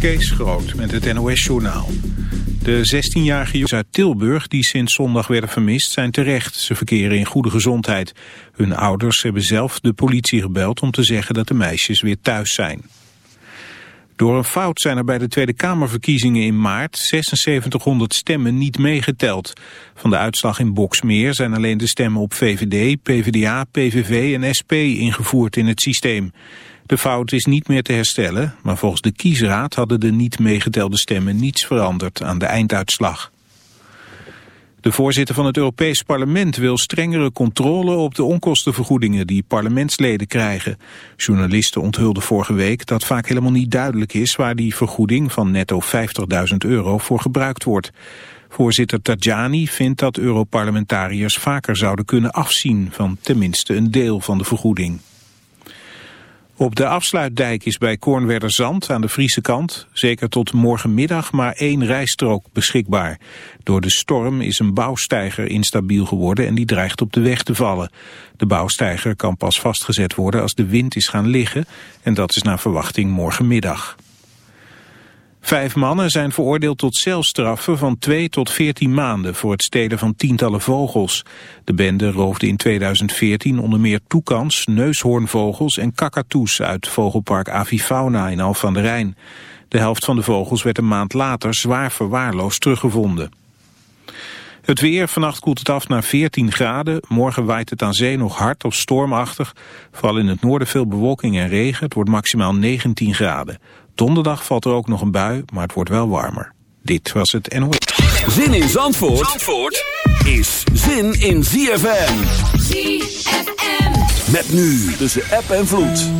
Kees Groot met het NOS-journaal. De 16-jarige jongens uit Tilburg die sinds zondag werden vermist zijn terecht. Ze verkeren in goede gezondheid. Hun ouders hebben zelf de politie gebeld om te zeggen dat de meisjes weer thuis zijn. Door een fout zijn er bij de Tweede Kamerverkiezingen in maart 7600 stemmen niet meegeteld. Van de uitslag in Boksmeer zijn alleen de stemmen op VVD, PvdA, PVV en SP ingevoerd in het systeem. De fout is niet meer te herstellen, maar volgens de kiesraad hadden de niet meegetelde stemmen niets veranderd aan de einduitslag. De voorzitter van het Europees Parlement wil strengere controle op de onkostenvergoedingen die parlementsleden krijgen. Journalisten onthulden vorige week dat vaak helemaal niet duidelijk is waar die vergoeding van netto 50.000 euro voor gebruikt wordt. Voorzitter Tajani vindt dat Europarlementariërs vaker zouden kunnen afzien van tenminste een deel van de vergoeding. Op de afsluitdijk is bij Zand aan de Friese kant zeker tot morgenmiddag maar één rijstrook beschikbaar. Door de storm is een bouwsteiger instabiel geworden en die dreigt op de weg te vallen. De bouwsteiger kan pas vastgezet worden als de wind is gaan liggen en dat is naar verwachting morgenmiddag. Vijf mannen zijn veroordeeld tot celstraffen van 2 tot 14 maanden voor het stelen van tientallen vogels. De bende roofde in 2014 onder meer toekans, neushoornvogels en kakatoes uit vogelpark Avifauna in Alphen aan de Rijn. De helft van de vogels werd een maand later zwaar verwaarloosd teruggevonden. Het weer, vannacht koelt het af naar 14 graden. Morgen waait het aan zee nog hard of stormachtig. Vooral in het noorden veel bewolking en regen. Het wordt maximaal 19 graden. Donderdag valt er ook nog een bui, maar het wordt wel warmer. Dit was het NOS. Zin in Zandvoort, Zandvoort is zin in ZFM. ZFM. Met nu tussen app en vloed.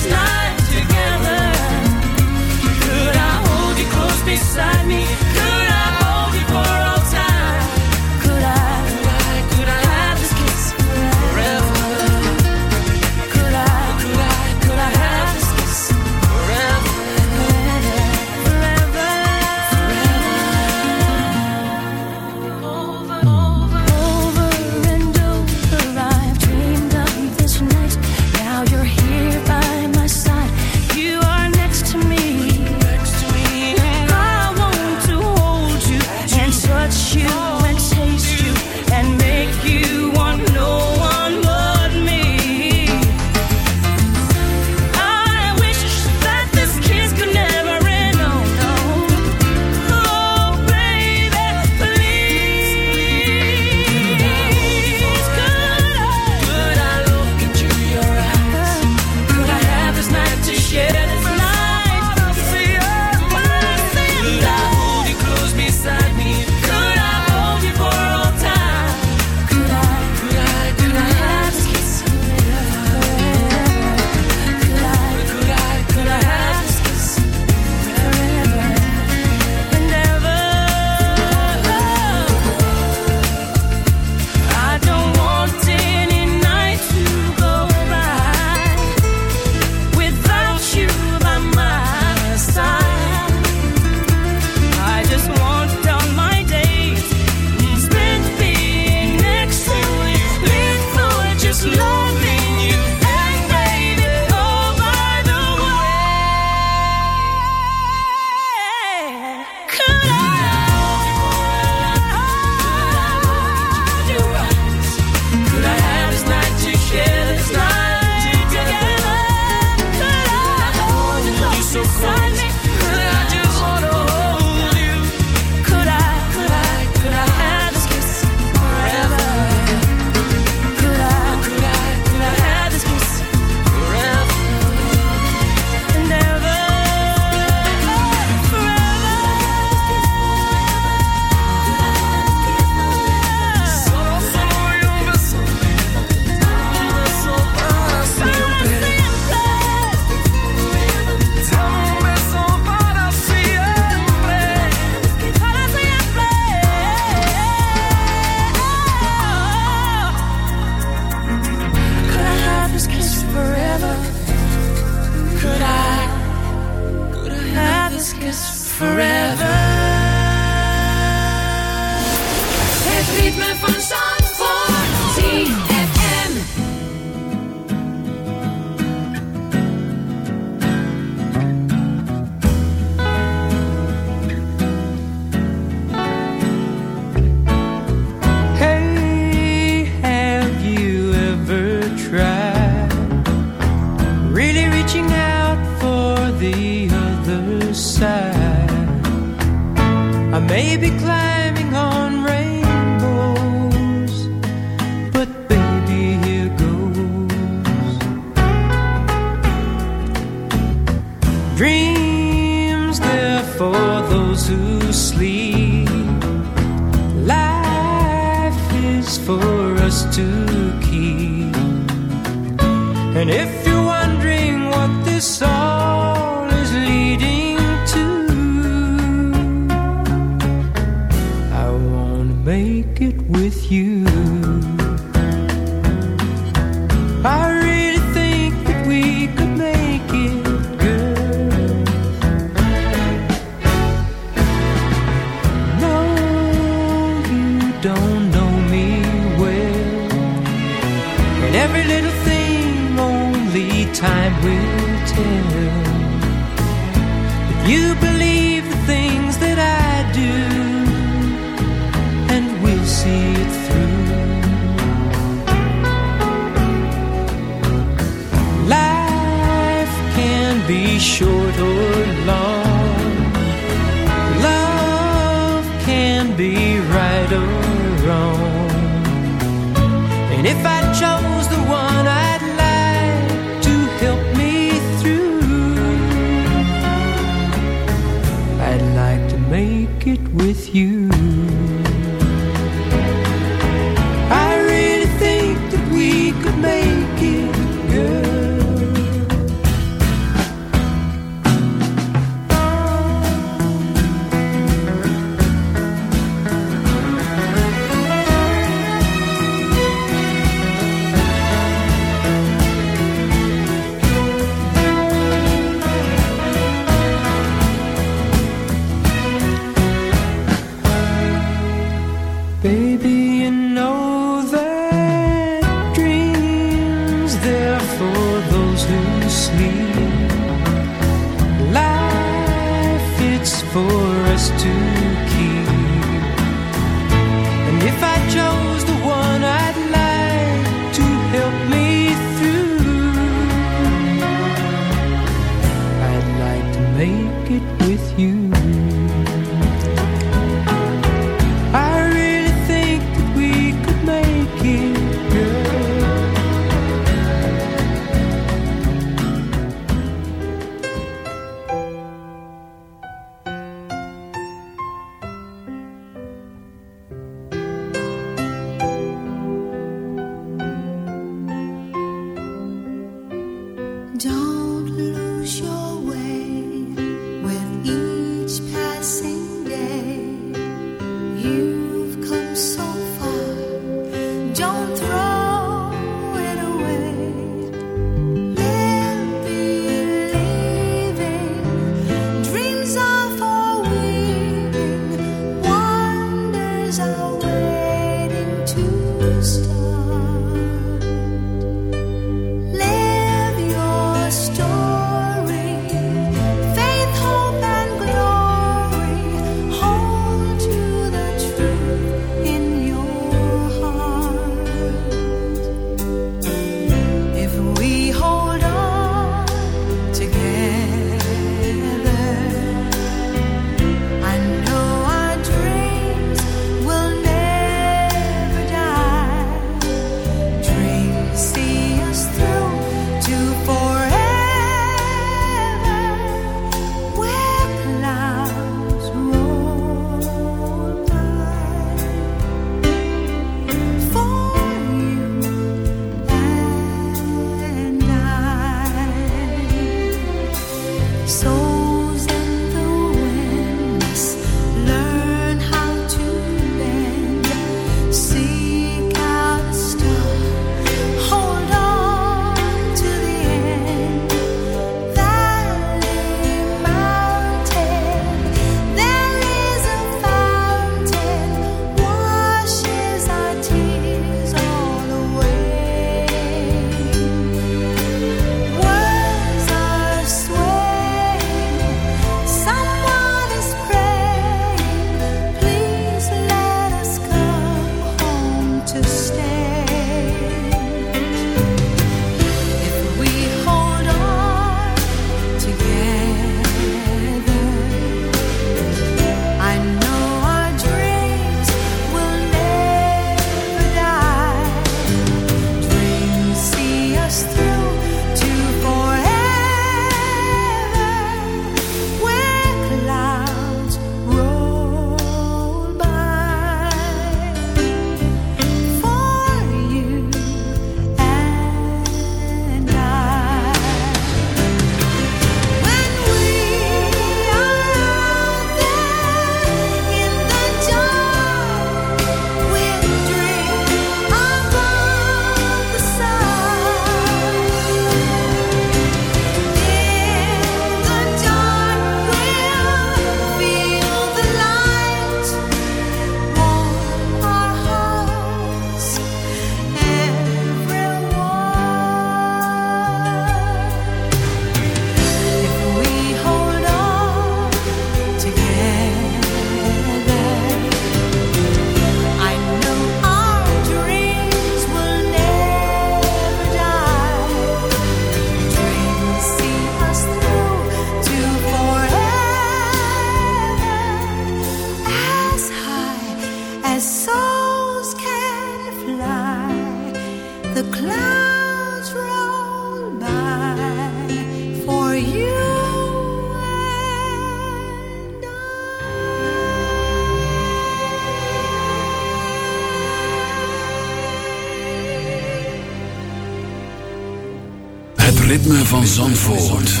Zandvoort.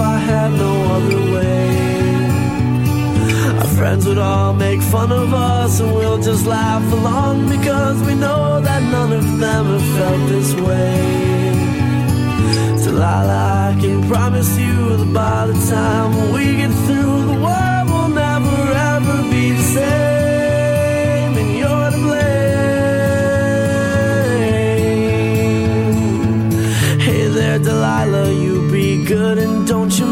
I had no other way. Our friends would all make fun of us, and we'll just laugh along because we know that none of them have felt this way. Delilah, I can promise you that by the time we get through, the world will never ever be the same, there, Delilah, you be good and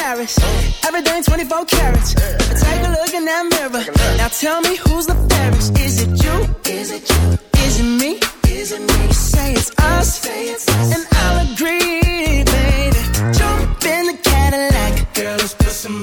Paris. Everything 24 carats. Take a look in that mirror. Now tell me who's the fairest. Is it you? Is it you? Is it me? Is it me? You say it's us. And I'll agree, baby. Jump in the Cadillac. Girl, let's put some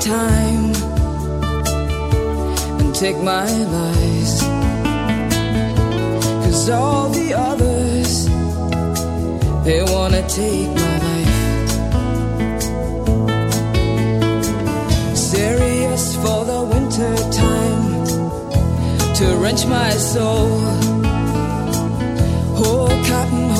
time and take my lies. Cause all the others, they wanna take my life. Serious for the winter time to wrench my soul. Oh, Whole cotton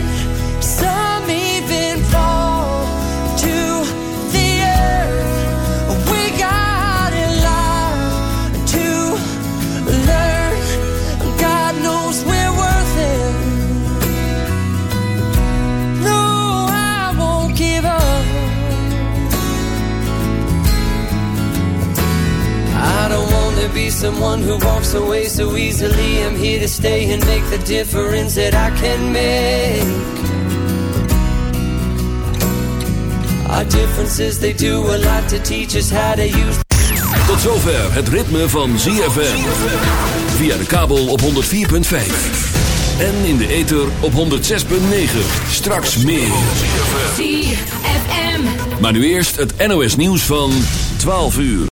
Someone who walks away so easily. I'm here to stay and make the difference that I can make. Our differences, they do a lot to teach us how to use. Tot zover het ritme van ZFM. Via de kabel op 104.5. En in de ether op 106.9. Straks meer. ZFM. Maar nu eerst het NOS nieuws van 12 uur.